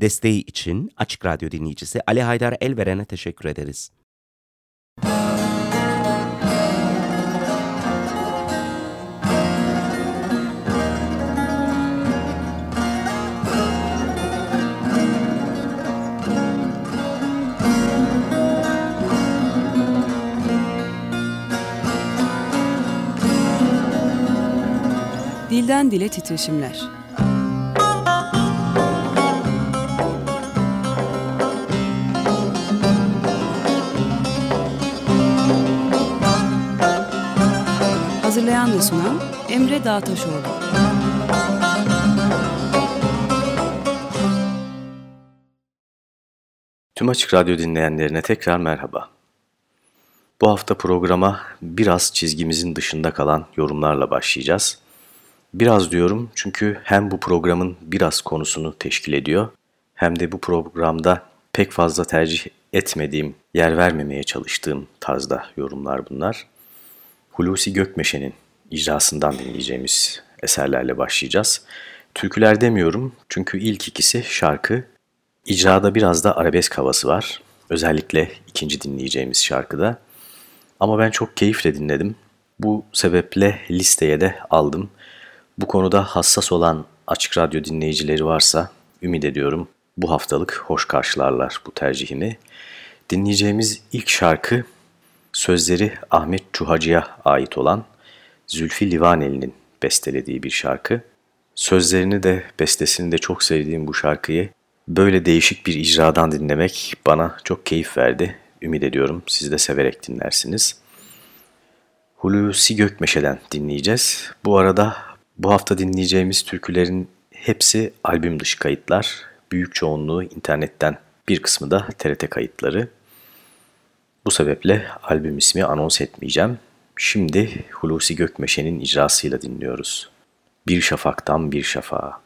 Desteği için Açık Radyo dinleyicisi Ali Haydar Elveren'e teşekkür ederiz. Dilden Dile Titreşimler Hazırlayan ve sunan Emre Dağtaşoğlu. Tüm Açık Radyo dinleyenlerine tekrar merhaba. Bu hafta programa biraz çizgimizin dışında kalan yorumlarla başlayacağız. Biraz diyorum çünkü hem bu programın biraz konusunu teşkil ediyor hem de bu programda pek fazla tercih etmediğim, yer vermemeye çalıştığım tarzda yorumlar bunlar. Hulusi Gökmeşe'nin icrasından dinleyeceğimiz eserlerle başlayacağız. Türküler demiyorum çünkü ilk ikisi şarkı. İcrada biraz da arabesk havası var. Özellikle ikinci dinleyeceğimiz şarkıda. Ama ben çok keyifle dinledim. Bu sebeple listeye de aldım. Bu konuda hassas olan Açık Radyo dinleyicileri varsa ümit ediyorum bu haftalık hoş karşılarlar bu tercihimi. Dinleyeceğimiz ilk şarkı sözleri Ahmet Çuhacı'ya ait olan Zülfü Livaneli'nin bestelediği bir şarkı. Sözlerini de bestesini de çok sevdiğim bu şarkıyı böyle değişik bir icradan dinlemek bana çok keyif verdi. Ümit ediyorum siz de severek dinlersiniz. Hulusi Gökmeşe'den dinleyeceğiz. Bu arada bu hafta dinleyeceğimiz türkülerin hepsi albüm dışı kayıtlar. Büyük çoğunluğu internetten, bir kısmı da TRT kayıtları. Bu sebeple albüm ismi anons etmeyeceğim. Şimdi Hulusi Gökmeşe'nin icrasıyla dinliyoruz. Bir şafaktan bir şafağa.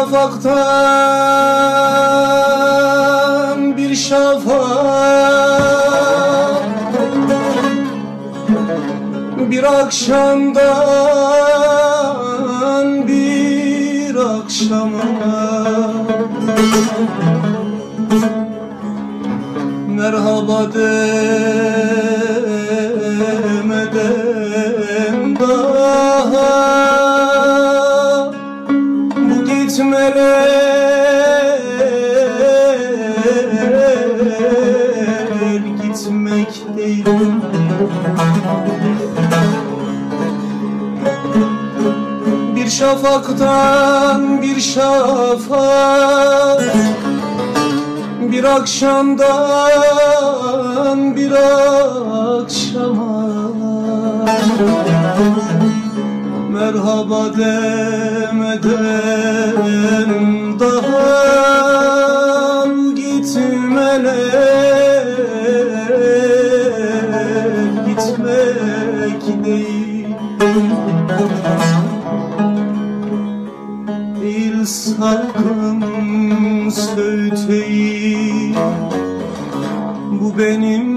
Şafaktan bir şafak. Bir akşamdan bir akşama. Merhaba demeden şafaktan bir şafak Bir akşamdan bir akşama. Merhaba demeden daha halkım söğüteyi Bu benim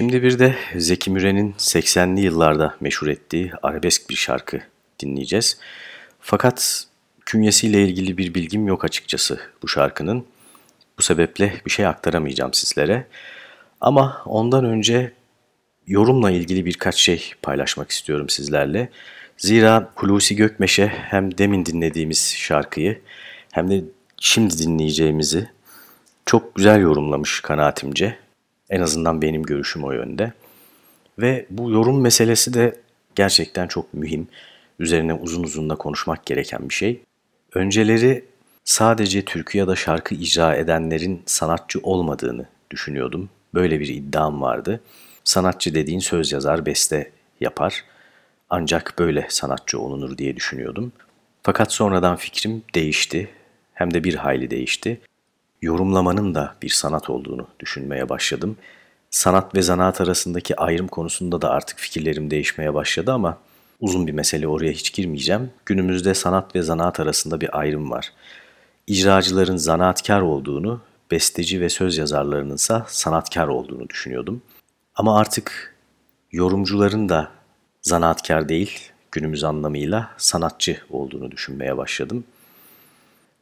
Şimdi bir de Zeki Müren'in 80'li yıllarda meşhur ettiği arabesk bir şarkı dinleyeceğiz. Fakat künyesiyle ilgili bir bilgim yok açıkçası bu şarkının. Bu sebeple bir şey aktaramayacağım sizlere. Ama ondan önce yorumla ilgili birkaç şey paylaşmak istiyorum sizlerle. Zira Hulusi Gökmeş'e hem demin dinlediğimiz şarkıyı hem de şimdi dinleyeceğimizi çok güzel yorumlamış kanaatimce. En azından benim görüşüm o yönde. Ve bu yorum meselesi de gerçekten çok mühim. Üzerine uzun uzun da konuşmak gereken bir şey. Önceleri sadece türkü ya da şarkı icra edenlerin sanatçı olmadığını düşünüyordum. Böyle bir iddiam vardı. Sanatçı dediğin söz yazar, beste yapar. Ancak böyle sanatçı olunur diye düşünüyordum. Fakat sonradan fikrim değişti. Hem de bir hayli değişti. Yorumlamanın da bir sanat olduğunu düşünmeye başladım. Sanat ve zanaat arasındaki ayrım konusunda da artık fikirlerim değişmeye başladı ama uzun bir mesele oraya hiç girmeyeceğim. Günümüzde sanat ve zanaat arasında bir ayrım var. İcracıların zanaatkar olduğunu, besteci ve söz yazarlarının ise sanatkar olduğunu düşünüyordum. Ama artık yorumcuların da zanaatkar değil, günümüz anlamıyla sanatçı olduğunu düşünmeye başladım.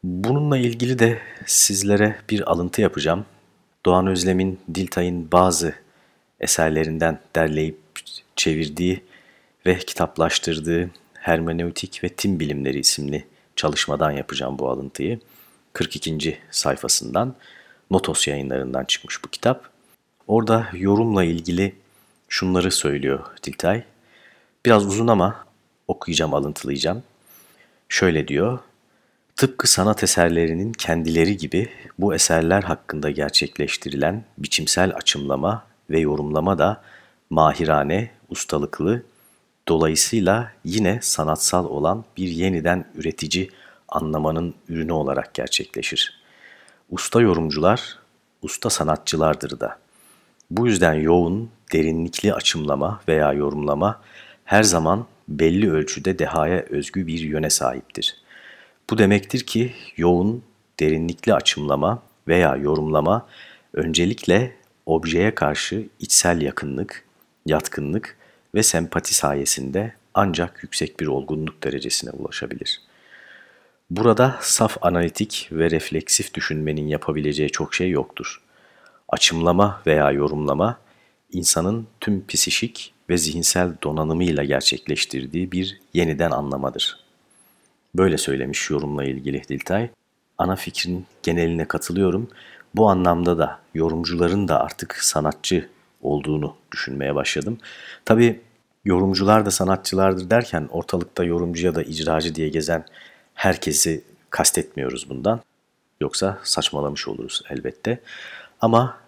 Bununla ilgili de sizlere bir alıntı yapacağım. Doğan Özlem'in Diltay'ın bazı eserlerinden derleyip çevirdiği ve kitaplaştırdığı Hermeneutik ve Tim Bilimleri isimli çalışmadan yapacağım bu alıntıyı. 42. sayfasından Notos yayınlarından çıkmış bu kitap. Orada yorumla ilgili şunları söylüyor Diltay. Biraz uzun ama okuyacağım, alıntılayacağım. Şöyle diyor. Tıpkı sanat eserlerinin kendileri gibi bu eserler hakkında gerçekleştirilen biçimsel açımlama ve yorumlama da mahirane, ustalıklı, dolayısıyla yine sanatsal olan bir yeniden üretici anlamanın ürünü olarak gerçekleşir. Usta yorumcular, usta sanatçılardır da. Bu yüzden yoğun, derinlikli açımlama veya yorumlama her zaman belli ölçüde dehaya özgü bir yöne sahiptir. Bu demektir ki yoğun, derinlikli açımlama veya yorumlama öncelikle objeye karşı içsel yakınlık, yatkınlık ve sempati sayesinde ancak yüksek bir olgunluk derecesine ulaşabilir. Burada saf analitik ve refleksif düşünmenin yapabileceği çok şey yoktur. Açımlama veya yorumlama, insanın tüm psişik ve zihinsel donanımıyla gerçekleştirdiği bir yeniden anlamadır. Böyle söylemiş yorumla ilgili Diltay. Ana fikrin geneline katılıyorum. Bu anlamda da yorumcuların da artık sanatçı olduğunu düşünmeye başladım. Tabii yorumcular da sanatçılardır derken ortalıkta yorumcu ya da icracı diye gezen herkesi kastetmiyoruz bundan. Yoksa saçmalamış oluruz elbette. Ama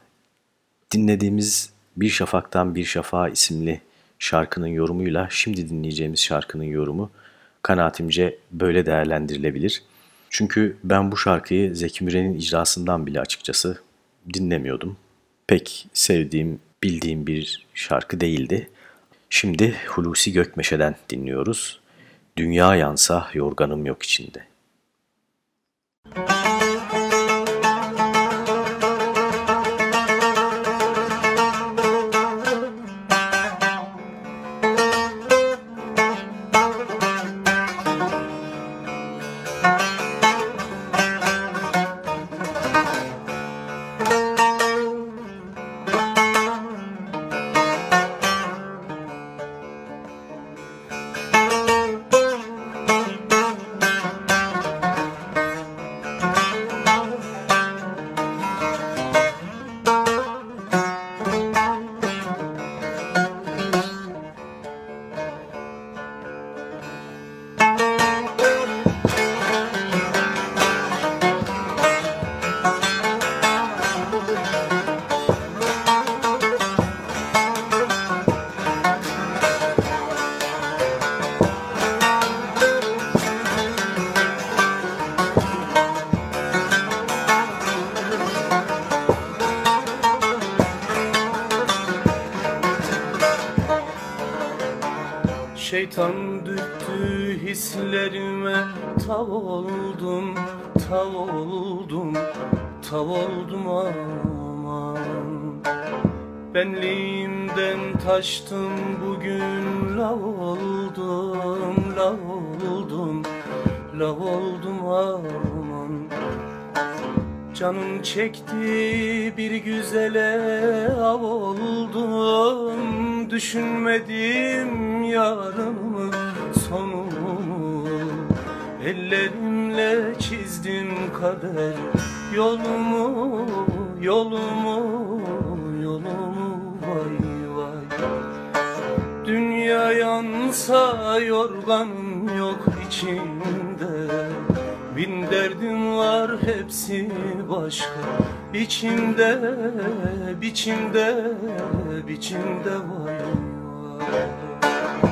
dinlediğimiz Bir Şafaktan Bir Şafağa isimli şarkının yorumuyla şimdi dinleyeceğimiz şarkının yorumu kanaatimce böyle değerlendirilebilir. Çünkü ben bu şarkıyı Zeki Müren'in icrasından bile açıkçası dinlemiyordum. Pek sevdiğim, bildiğim bir şarkı değildi. Şimdi Hulusi Gökmeşe'den dinliyoruz. Dünya yansa yorganım yok içinde. Müzik oldum aman Canım çekti bir güzele av oldum. Düşünmedim yarımı sonumu. Ellerimle çizdim kader yolumu Yolumu, yolumu. Vay vay. Dünya yansa yorganım yok içimde. Bin derdim var hepsi başka. Biçimde, biçimde, biçimde vay vay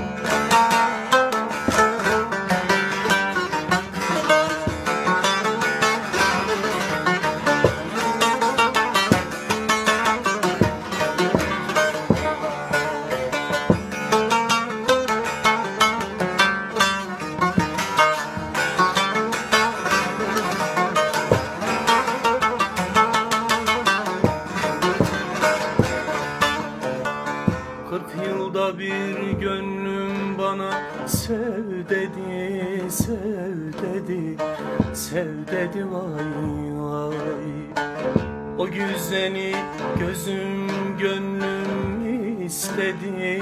O güzeli gözüm gönlüm istedi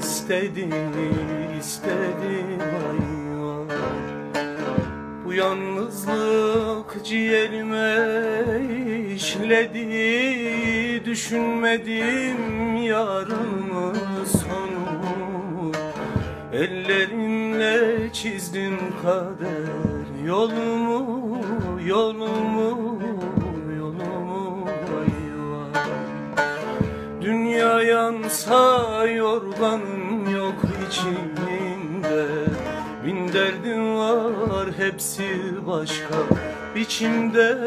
istedi istedi. Vay Bu yalnızlık ciğerime işledi Düşünmedim yarımı sonu. Ellerimle çizdim kader yolumu, yolumu yansa yorganım yok içimde. Bin derdim var hepsi başka. Biçimde,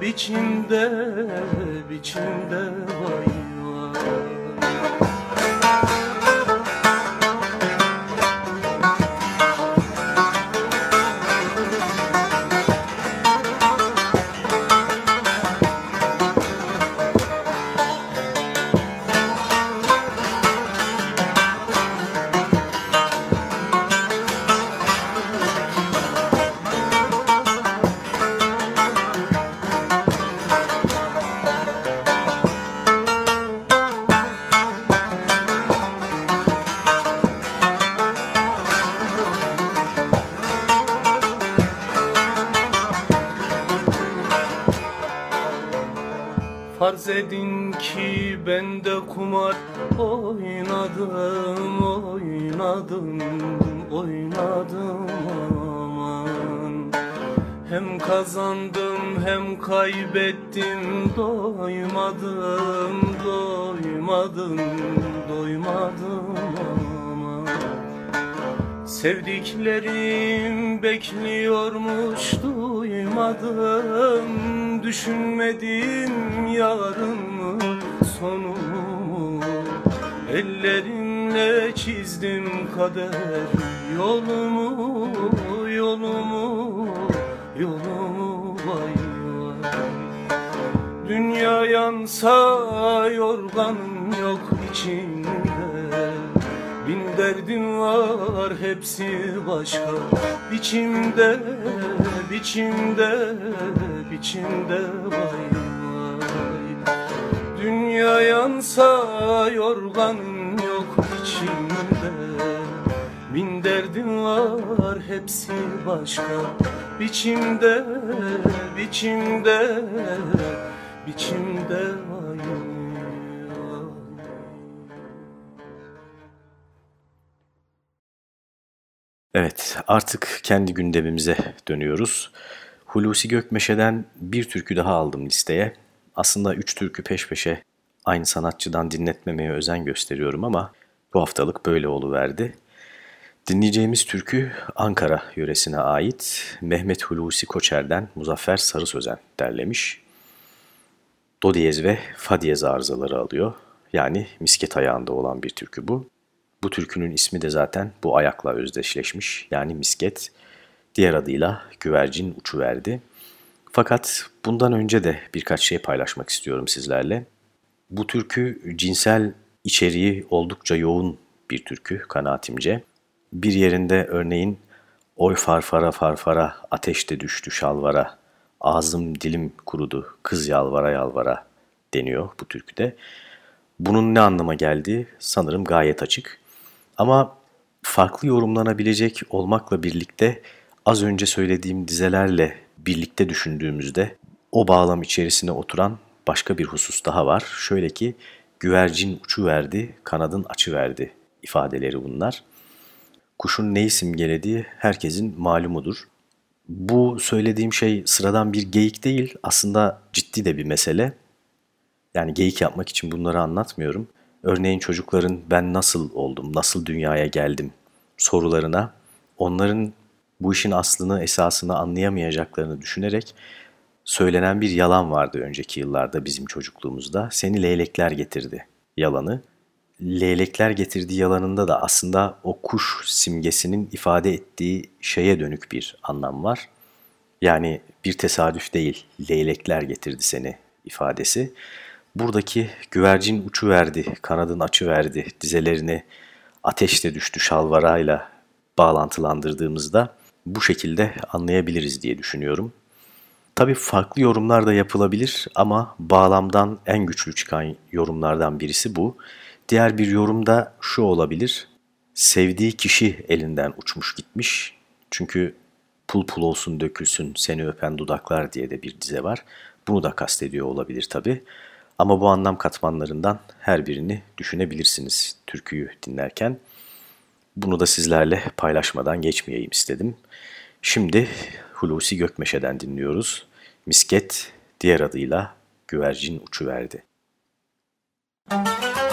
biçimde, biçimde vay Farz kazandım hem kaybettim doymadım, doymadım, doymadım aman Sevdiklerim bekliyormuş duymadım Düşünmedim yarınımı sonumu Ellerimle çizdim kader Yolumu, yansa yorganım yok içinde Bin derdim var hepsi başka. Biçimde, biçimde, biçimde vay vay. Dünya yansa yorganım yok içimde. Bin derdim var hepsi başka. Biçimde, biçimde, biçimde vay Evet, artık kendi gündemimize dönüyoruz. Hulusi Gökmeşe'den bir türkü daha aldım listeye. Aslında üç türkü peş peşe aynı sanatçıdan dinletmemeye özen gösteriyorum ama bu haftalık böyle oluverdi. Dinleyeceğimiz türkü Ankara yöresine ait Mehmet Hulusi Koçer'den Muzaffer Sarı Sözen derlemiş. Do diyez ve fa diyez arızaları alıyor. Yani misket ayağında olan bir türkü bu. Bu türkünün ismi de zaten bu ayakla özdeşleşmiş yani misket. Diğer adıyla güvercin uçuverdi. Fakat bundan önce de birkaç şey paylaşmak istiyorum sizlerle. Bu türkü cinsel içeriği oldukça yoğun bir türkü kanaatimce. Bir yerinde örneğin oy farfara farfara ateşte düştü şalvara, ağzım dilim kurudu kız yalvara yalvara deniyor bu türküde. Bunun ne anlama geldiği sanırım gayet açık. Ama farklı yorumlanabilecek olmakla birlikte az önce söylediğim dizelerle birlikte düşündüğümüzde o bağlam içerisine oturan başka bir husus daha var. Şöyle ki güvercin uçu verdi, kanadın açı verdi ifadeleri bunlar. Kuşun neyi simgelediği herkesin malumudur. Bu söylediğim şey sıradan bir geyik değil, aslında ciddi de bir mesele. Yani geyik yapmak için bunları anlatmıyorum. Örneğin çocukların ben nasıl oldum, nasıl dünyaya geldim sorularına onların bu işin aslını, esasını anlayamayacaklarını düşünerek söylenen bir yalan vardı önceki yıllarda bizim çocukluğumuzda. Seni leylekler getirdi yalanı. Leylekler getirdiği yalanında da aslında o kuş simgesinin ifade ettiği şeye dönük bir anlam var. Yani bir tesadüf değil, leylekler getirdi seni ifadesi. Buradaki güvercin uçu verdi, kanadın açı verdi, dizelerini ateşte düştü şalvarayla bağlantılandırdığımızda bu şekilde anlayabiliriz diye düşünüyorum. Tabii farklı yorumlar da yapılabilir ama bağlamdan en güçlü çıkan yorumlardan birisi bu. Diğer bir yorum da şu olabilir. Sevdiği kişi elinden uçmuş gitmiş. Çünkü pul pul olsun dökülsün seni öpen dudaklar diye de bir dize var. Bunu da kastediyor olabilir tabii. Ama bu anlam katmanlarından her birini düşünebilirsiniz türküyü dinlerken. Bunu da sizlerle paylaşmadan geçmeyeyim istedim. Şimdi Hulusi Gökmeşe'den dinliyoruz. Misket diğer adıyla güvercin uçuverdi. Müzik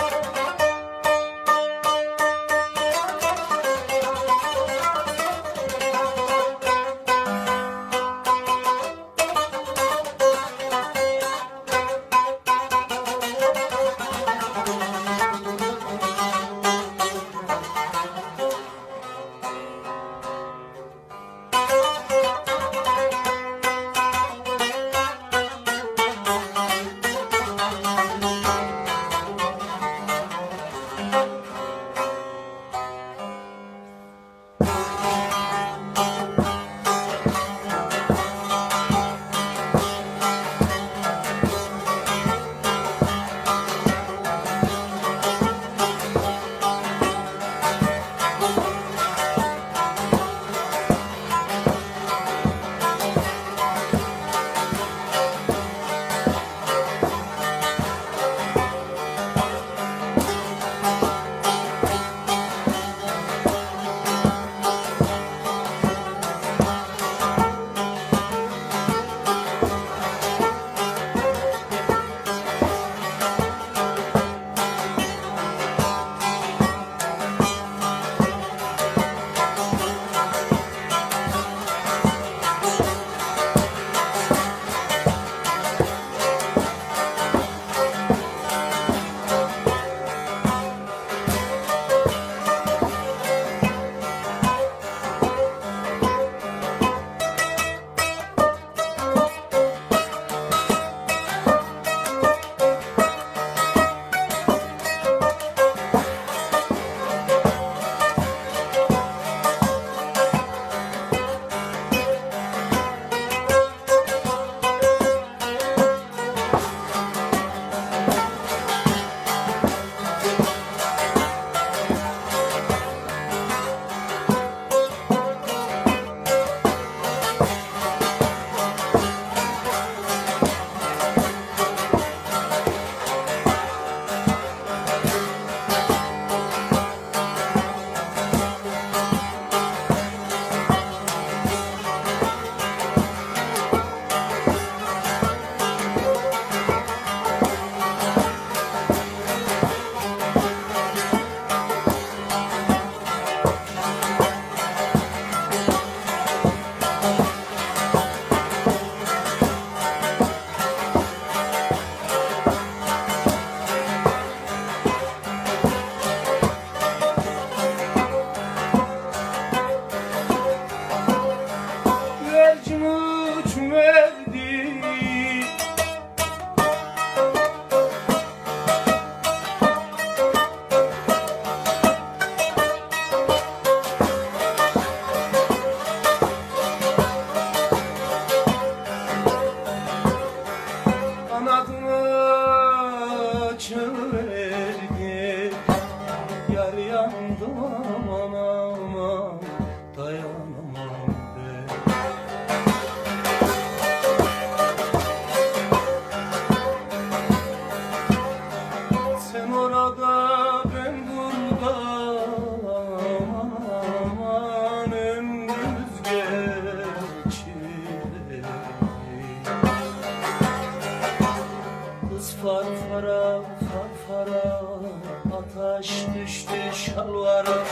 düştü şalvara.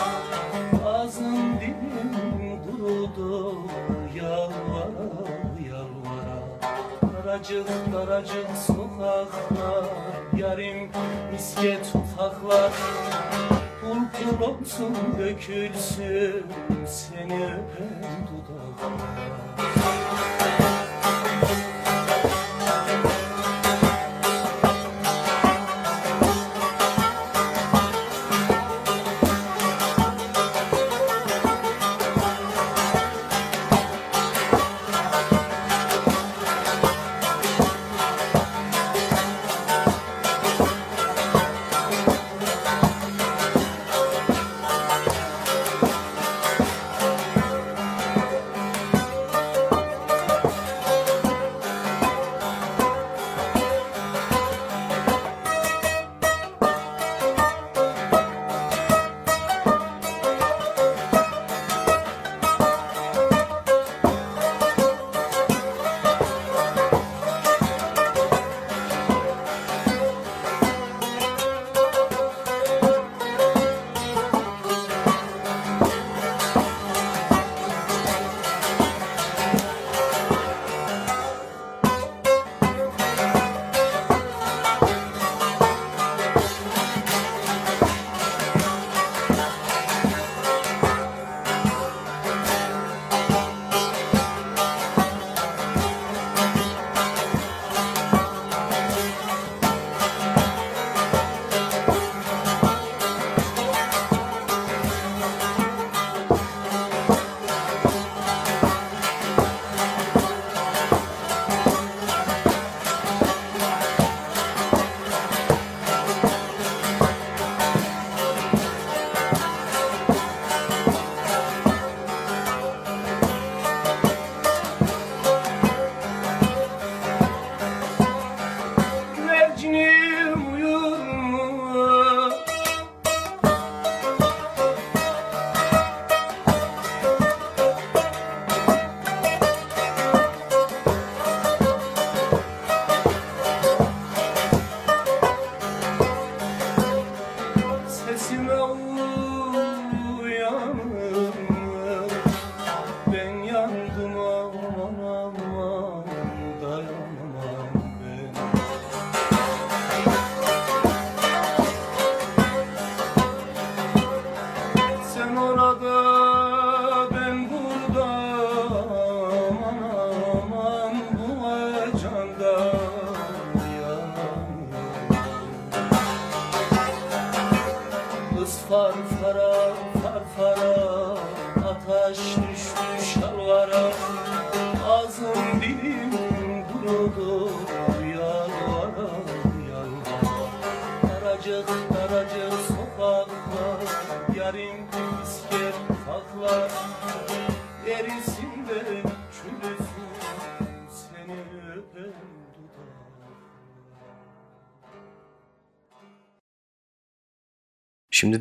Ağzım dilim kurudu Yalvara yalvara. Daracık daracık sokaklar Yarim misket ufaklar. Pul pul olsun dökülsün Seni öpen dudaklar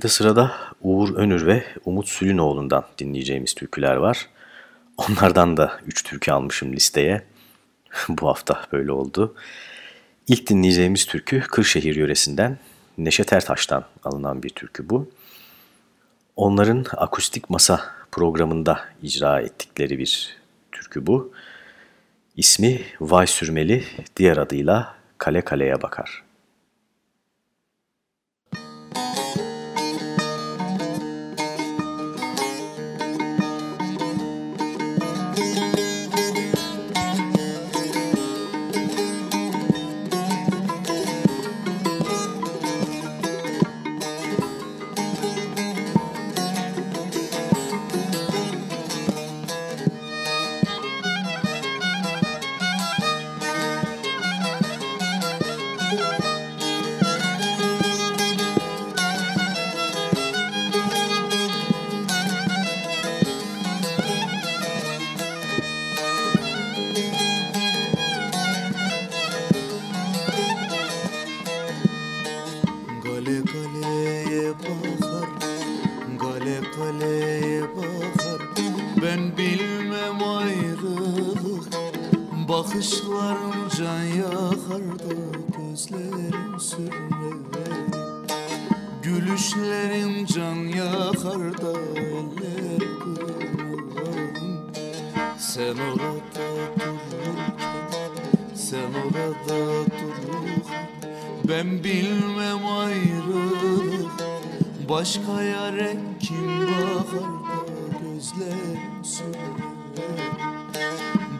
Şimdi sırada Uğur Önür ve Umut Sülünoğlu'ndan dinleyeceğimiz türküler var. Onlardan da 3 türkü almışım listeye. Bu hafta böyle oldu. İlk dinleyeceğimiz türkü Kırşehir yöresinden Neşet Ertaş'tan alınan bir türkü bu. Onların akustik masa programında icra ettikleri bir türkü bu. İsmi Vay Sürmeli, diğer adıyla Kale Kaleye Bakar.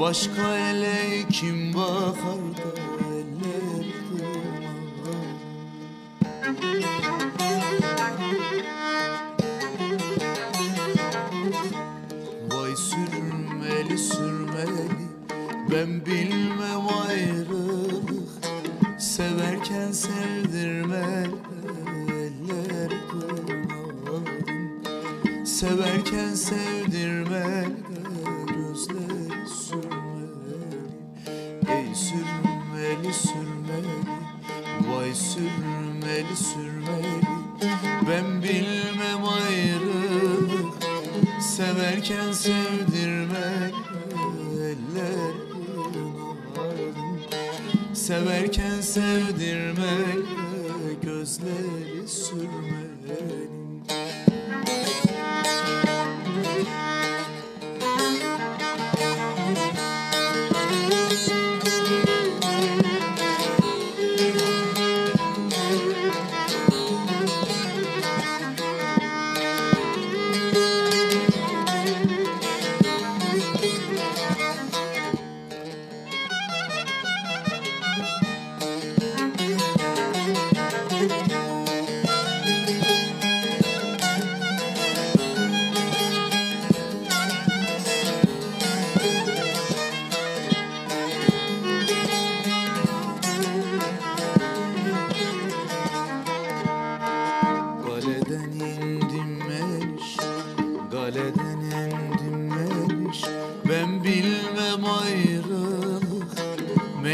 Başka ele kim bakar da eller Vay sürmeli sürmeli Ben bilmem ayrılık. Severken sevdirmeli Eller kırmalım Severken sevdirmeli sürmeli sürmeli. Ben bilmem ayrılık Severken sevdirmek eller Severken sevdirmek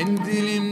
Mendilim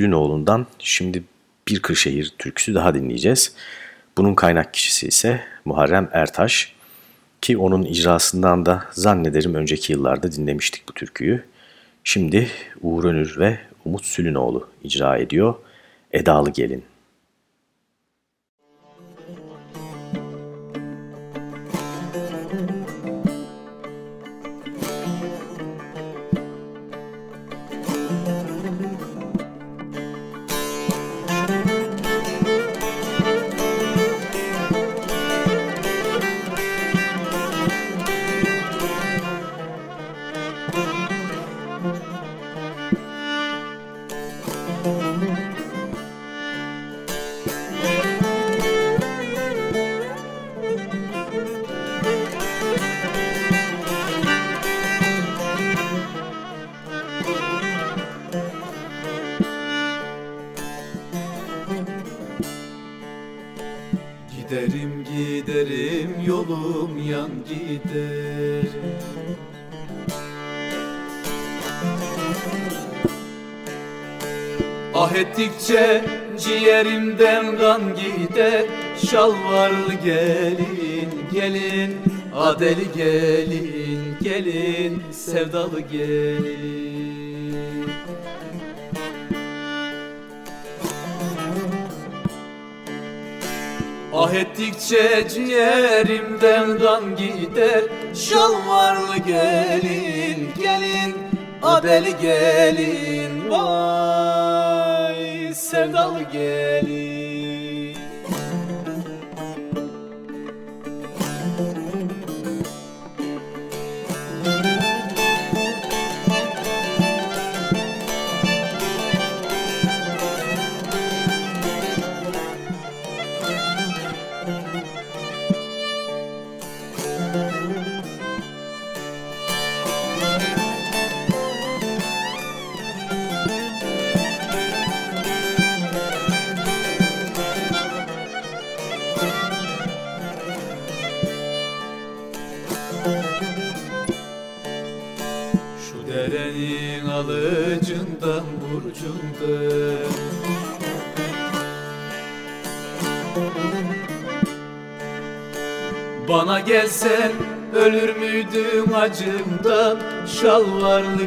Umut Sülünoğlu'ndan şimdi bir Kırşehir türküsü daha dinleyeceğiz. Bunun kaynak kişisi ise Muharrem Ertaş ki onun icrasından da zannederim önceki yıllarda dinlemiştik bu türküyü. Şimdi Uğur Önür ve Umut Sülünoğlu icra ediyor Edalı Gelin. Şalvarlı gelin gelin. Adeli gelin gelin. Sevdalı gelin. Ah ettikçe ciğerimden kan gider. Şalvarlı gelin gelin. Adeli gelin. Vay sevdalı gelin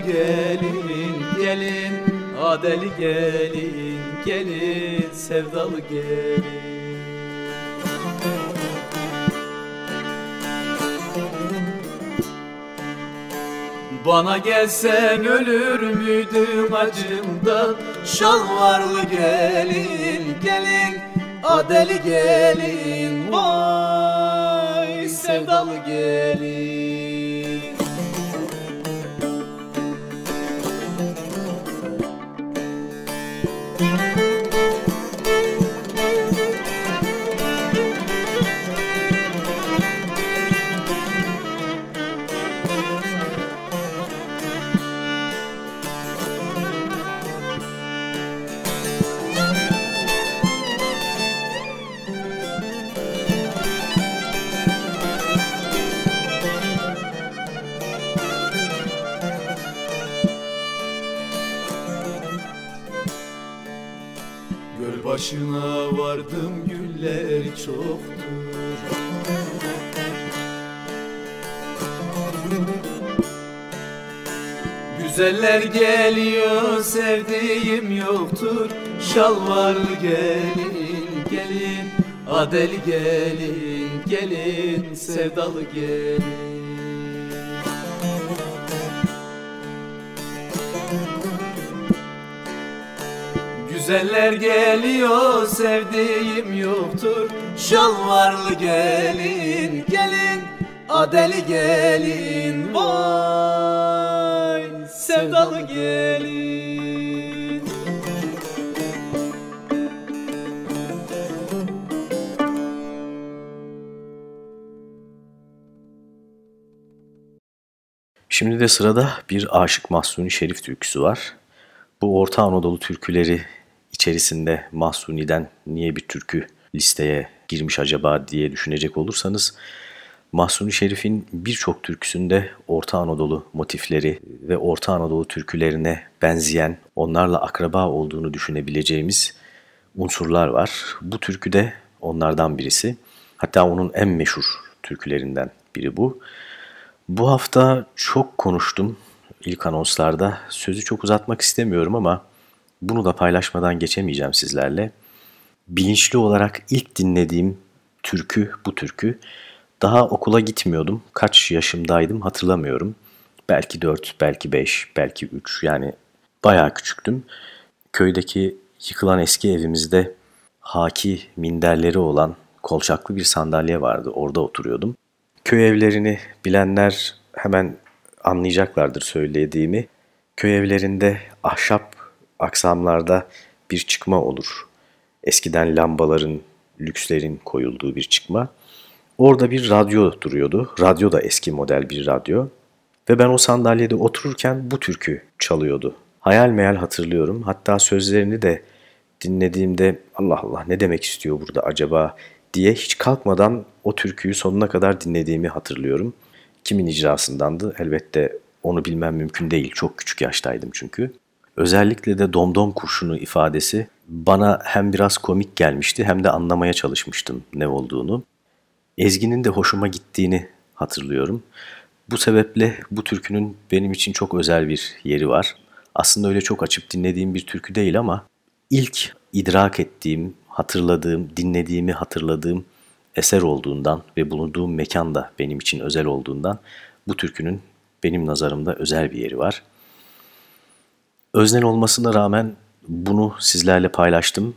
gelin gelin. Adeli gelin gelin. Sevdalı gelin. Bana gelsen ölür müydüm acımdan Şalvarlı gelin gelin. Adeli gelin Göl başına vardım güller çoktur. Güzeller geliyor sevdiğim yoktur. Şalvarlı gelin gelin. Adeli gelin gelin. Sevdalı gelin Güzeller geliyor sevdiğim yoktur. Şalvarlı gelin gelin. Adeli gelin Vay. Sevdalı gelin. Şimdi de sırada bir Aşık Mahsuni Şerif türküsü var. Bu Orta Anadolu türküleri içerisinde Mahsuni'den niye bir türkü listeye girmiş acaba diye düşünecek olursanız Mahsuni Şerif'in birçok türküsünde Orta Anadolu motifleri ve Orta Anadolu türkülerine benzeyen, onlarla akraba olduğunu düşünebileceğimiz unsurlar var. Bu türkü de onlardan birisi. Hatta onun en meşhur türkülerinden biri bu. Bu hafta çok konuştum ilk anonslarda. Sözü çok uzatmak istemiyorum ama bunu da paylaşmadan geçemeyeceğim sizlerle. Bilinçli olarak ilk dinlediğim türkü bu türkü. Daha okula gitmiyordum. Kaç yaşımdaydım hatırlamıyorum. Belki 4, belki 5, belki 3 yani bayağı küçüktüm. Köydeki yıkılan eski evimizde haki minderleri olan kolçaklı bir sandalye vardı. Orada oturuyordum. Köy evlerini bilenler hemen anlayacaklardır söylediğimi. Köy evlerinde ahşap aksamlarda bir çıkma olur. Eskiden lambaların, lükslerin koyulduğu bir çıkma. Orada bir radyo duruyordu. Radyo da eski model bir radyo. Ve ben o sandalyede otururken bu türkü çalıyordu. Hayal meyal hatırlıyorum. Hatta sözlerini de dinlediğimde Allah Allah ne demek istiyor burada acaba diye hiç kalkmadan o türküyü sonuna kadar dinlediğimi hatırlıyorum. Kimin icrasındandı elbette onu bilmem mümkün değil. Çok küçük yaştaydım çünkü. Özellikle de domdom kurşunu ifadesi bana hem biraz komik gelmişti hem de anlamaya çalışmıştım ne olduğunu. Ezgi'nin de hoşuma gittiğini hatırlıyorum. Bu sebeple bu türkünün benim için çok özel bir yeri var. Aslında öyle çok açıp dinlediğim bir türkü değil ama ilk idrak ettiğim, hatırladığım, dinlediğimi hatırladığım eser olduğundan ve bulunduğum mekan da benim için özel olduğundan bu türkünün benim nazarımda özel bir yeri var. Öznel olmasına rağmen bunu sizlerle paylaştım.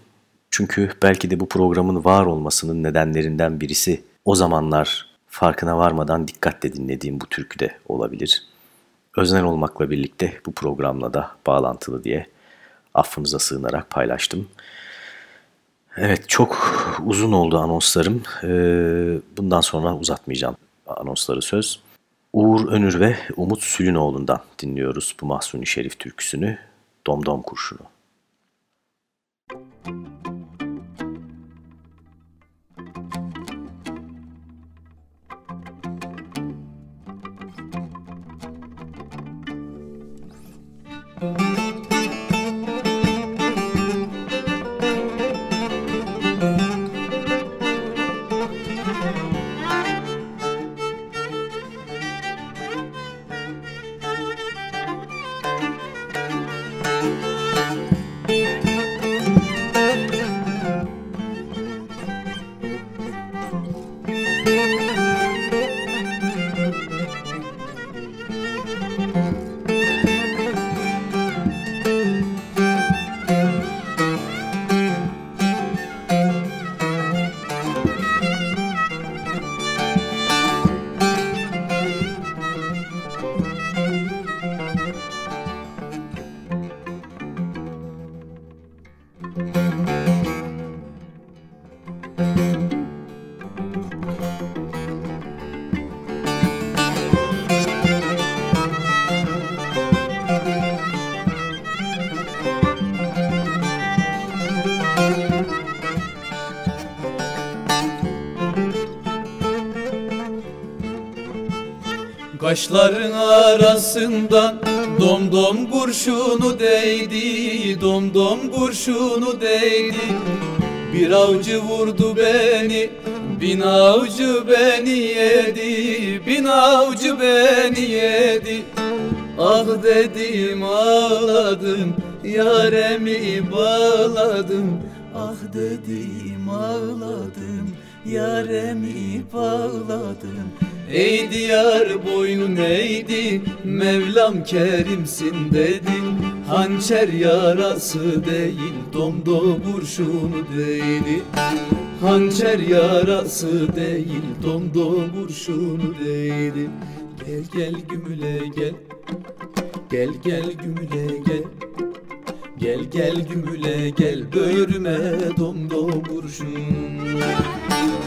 Çünkü belki de bu programın var olmasının nedenlerinden birisi o zamanlar farkına varmadan dikkatle dinlediğim bu türkü de olabilir. Öznel olmakla birlikte bu programla da bağlantılı diye affınıza sığınarak paylaştım. Evet çok uzun oldu anonslarım. Ee, bundan sonra uzatmayacağım anonsları söz. Uğur Önür ve Umut Sülünoğlu'ndan dinliyoruz bu Mahsuni Şerif türküsünü Domdom Kurşunu. Kaşların arasından dom dom kurşunu değdi Dom dom kurşunu değdi. Bir avcı vurdu beni Bin avcı beni yedi Bin avcı beni yedi. Ah dedim ağladım Yaremi bağladım. Ah dedim ağladım Yaremi bağladım Ey diyar boynun eğdi Mevlam kerimsin dedi. Hançer yarası değil Domdo kurşunu değdi Hançer yarası değil Domdo kurşunu değdi Gel gel gümüle gel. Gel gel gümüle gel. Gel gel gümüle gel. Böğrüme domdo kurşun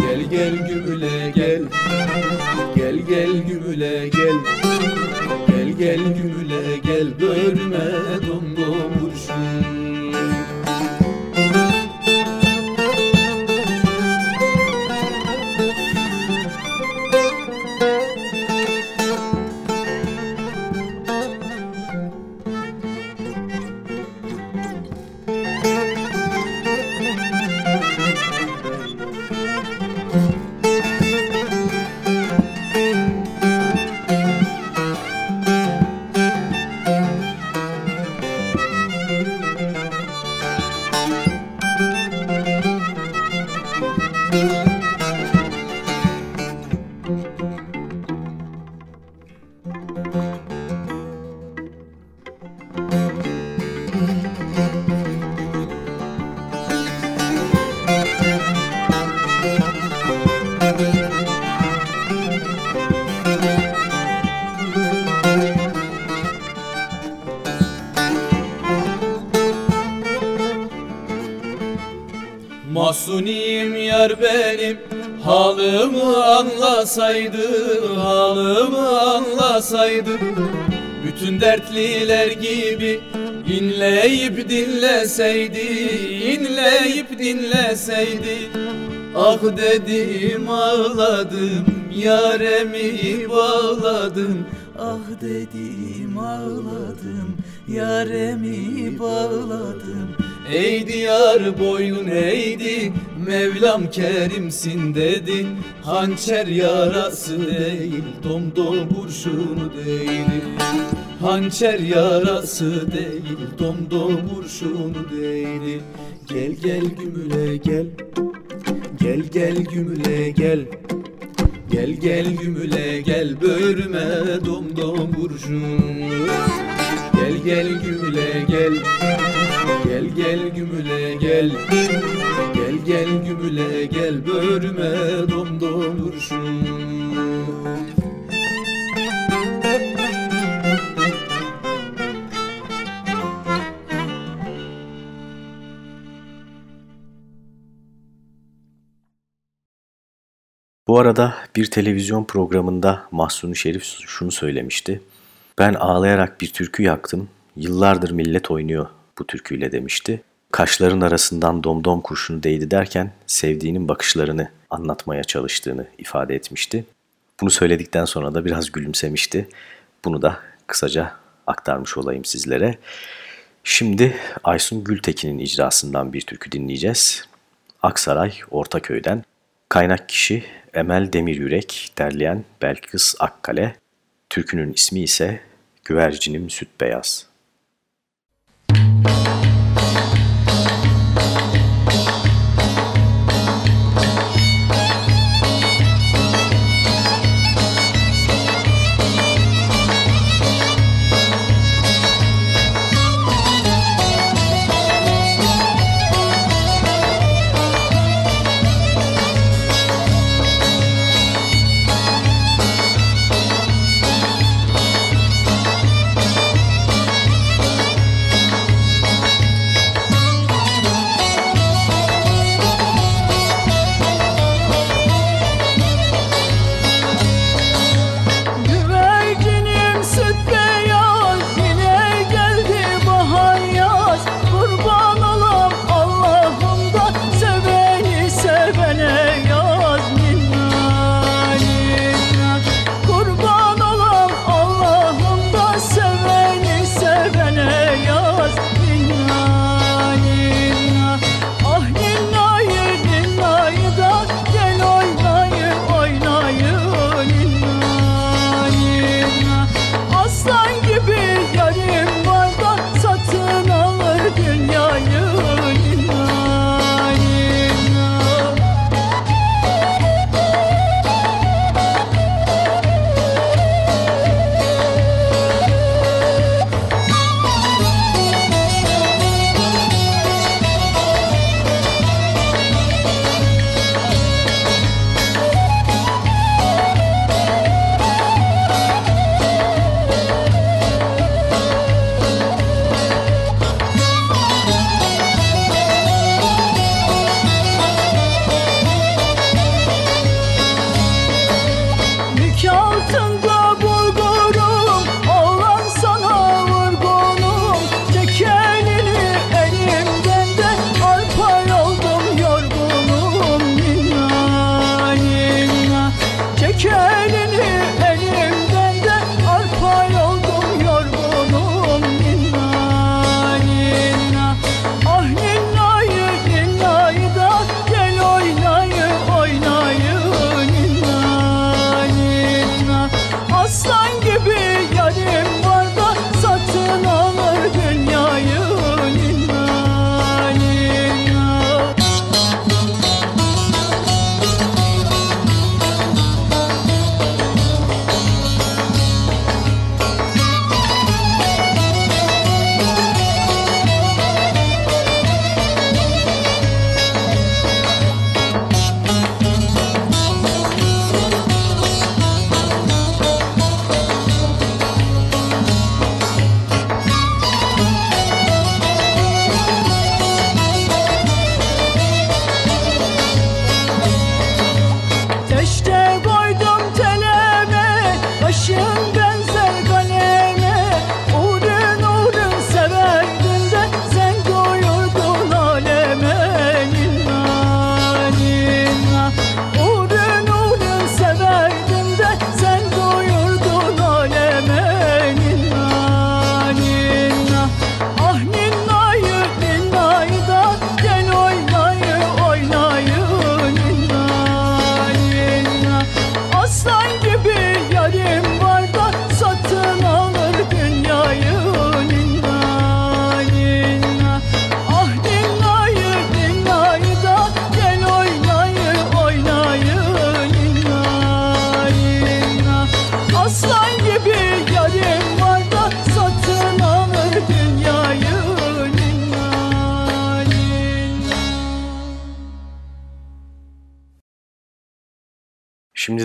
Gel gel gümüle gel. Gel gel gümüle gel. Gel gel gümüle gel. Böğrüme domdo anlasaydı Halımı anlasaydı Bütün dertliler gibi inleyip dinleseydi inleyip dinleseydi. Ah dedim ağladım Yaremi bağladım. Ah dedim ağladım yaremi bağladım Ey diyar boynun eğdi Mevlam kerimsin dedi. Hançer yarası değil Domdom kurşunu değil. Hançer yarası değil Domdom kurşunu değil. Gel gel gümüle gel. Gel gel gümüle gel. Gel gel gümüle gel. Böğrüme domdom kurşun Gel gel gümüle gel. Gel gel gümüle gel. Gel gel gümüle gel. Böğrüme domdom Bu arada bir televizyon programında Mahsuni Şerif şunu söylemişti. Ben ağlayarak bir türkü yaktım. Yıllardır millet oynuyor bu türküyle demişti. Kaşların arasından domdom kurşunu değdi derken sevdiğinin bakışlarını anlatmaya çalıştığını ifade etmişti. Bunu söyledikten sonra da biraz gülümsemişti. Bunu da kısaca aktarmış olayım sizlere. Şimdi Aysun Gültekin'in icrasından bir türkü dinleyeceğiz. Aksaray Ortaköy'den. Kaynak kişi Emel Demiryürek, derleyen Belkıs Akkale. Türkünün ismi ise Güvercinim Süt Beyaz.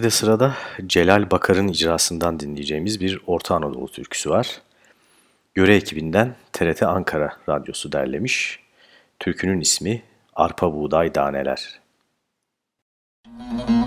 De sırada Celal Bakar'ın icrasından dinleyeceğimiz bir Orta Anadolu türküsü var. Göre ekibinden TRT Ankara Radyosu derlemiş. Türkünün ismi Arpa Buğday Daneler. Müzik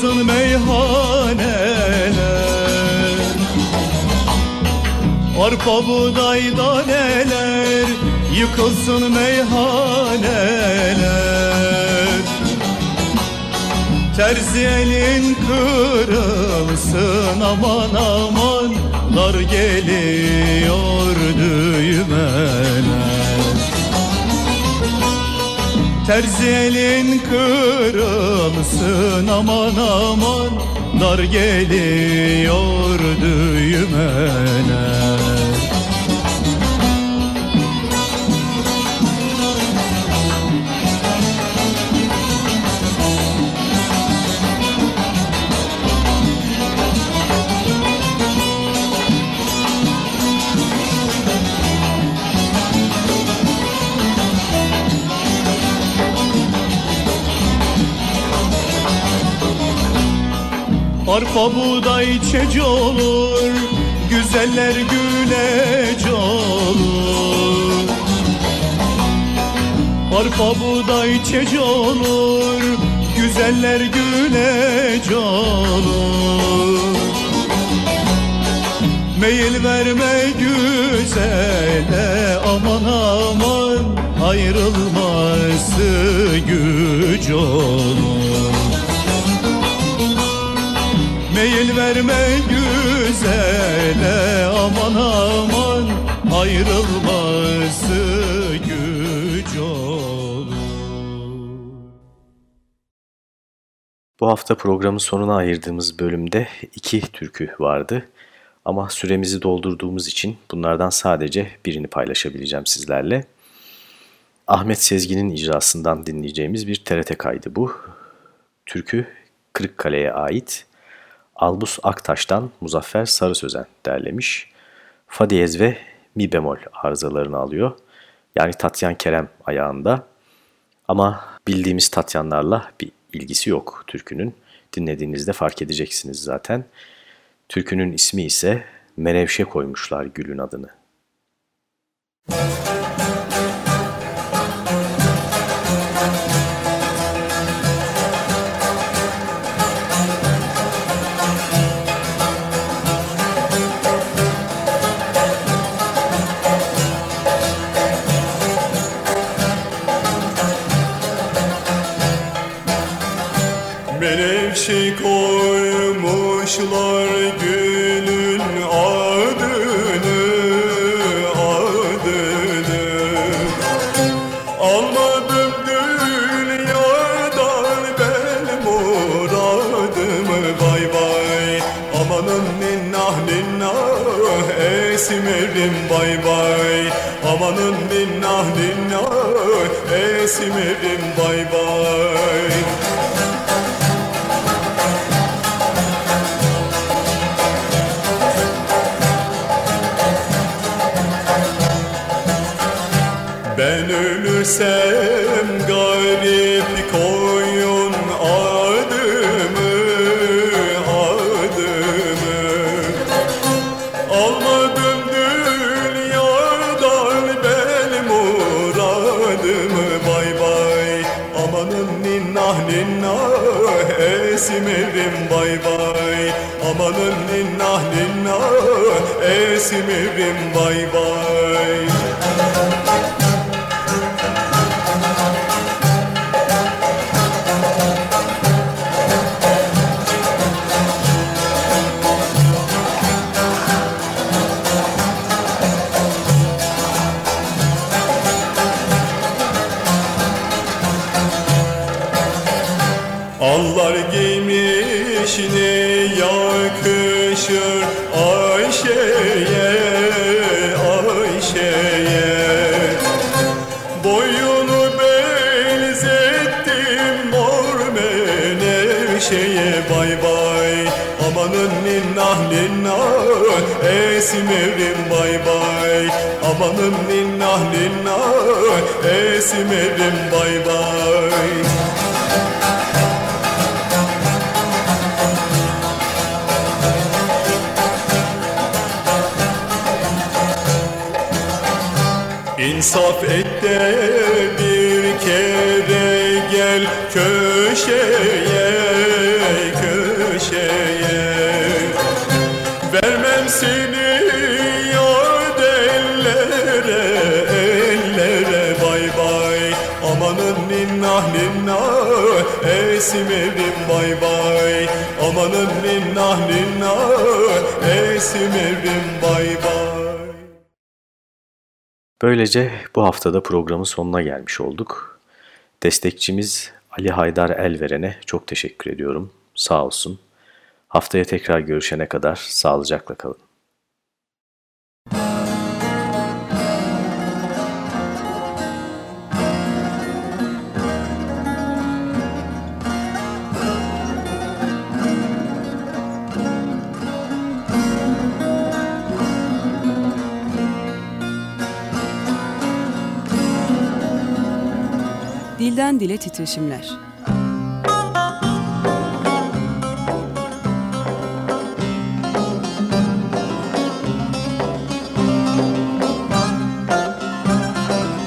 Yıkılsın meyhaneler. Arpa buğdayda neler Yıkılsın meyhaneler. Terzi elin kırılsın aman aman Dar geliyor Terzi elin kırılsın aman aman. Dar geliyor düğmeler Arpa buğday çeci olur Güzeller gülece olur Arpa buğday çeci olur Güzeller gülece olur Meyil verme güzele aman aman Ayrılması güç olur Meyil verme güzele aman aman Ayrılması güç olur Bu hafta programın sonuna ayırdığımız bölümde iki türkü vardı. Ama süremizi doldurduğumuz için bunlardan sadece birini paylaşabileceğim sizlerle. Ahmet Sezgin'in icrasından dinleyeceğimiz bir TRT kaydı bu. Türkü Kırıkkale'ye ait Albus Aktaş'tan Muzaffer Sarı Sözen derlemiş. Fa diyez ve mi bemol arızalarını alıyor. Yani Tatyan Kerem ayağında. Ama bildiğimiz Tatyanlarla bir ilgisi yok türkünün. Dinlediğinizde fark edeceksiniz zaten. Türkünün ismi ise Menevşe koymuşlar gülün adını. Müzik muradımı Vay vay amanın ninnah ninnah es esmerim bay bay Amanın ninnah ninnah esmerim bay bay. Ben ölürsem ninnah esmerim bay bay bay Amanın ninnah ninnah Esmerim bay bay İnsaf et de bir kere gel köşeye ninnah esmerim bay bay Amanın ninnah ninnah esmerim bay bay Böylece bu haftada programın sonuna gelmiş olduk. Destekçimiz Ali Haydar Elveren'e çok teşekkür ediyorum. Sağ olsun. Haftaya tekrar görüşene kadar sağlıcakla kalın. Dilden dile titreşimler.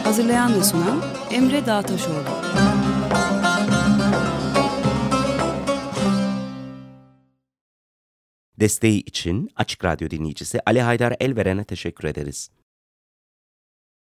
Hazırlayan ve sunan Emre Dağtaşoğlu. Desteği için Açık Radyo dinleyicisi Ali Haydar Elveren'e teşekkür ederiz.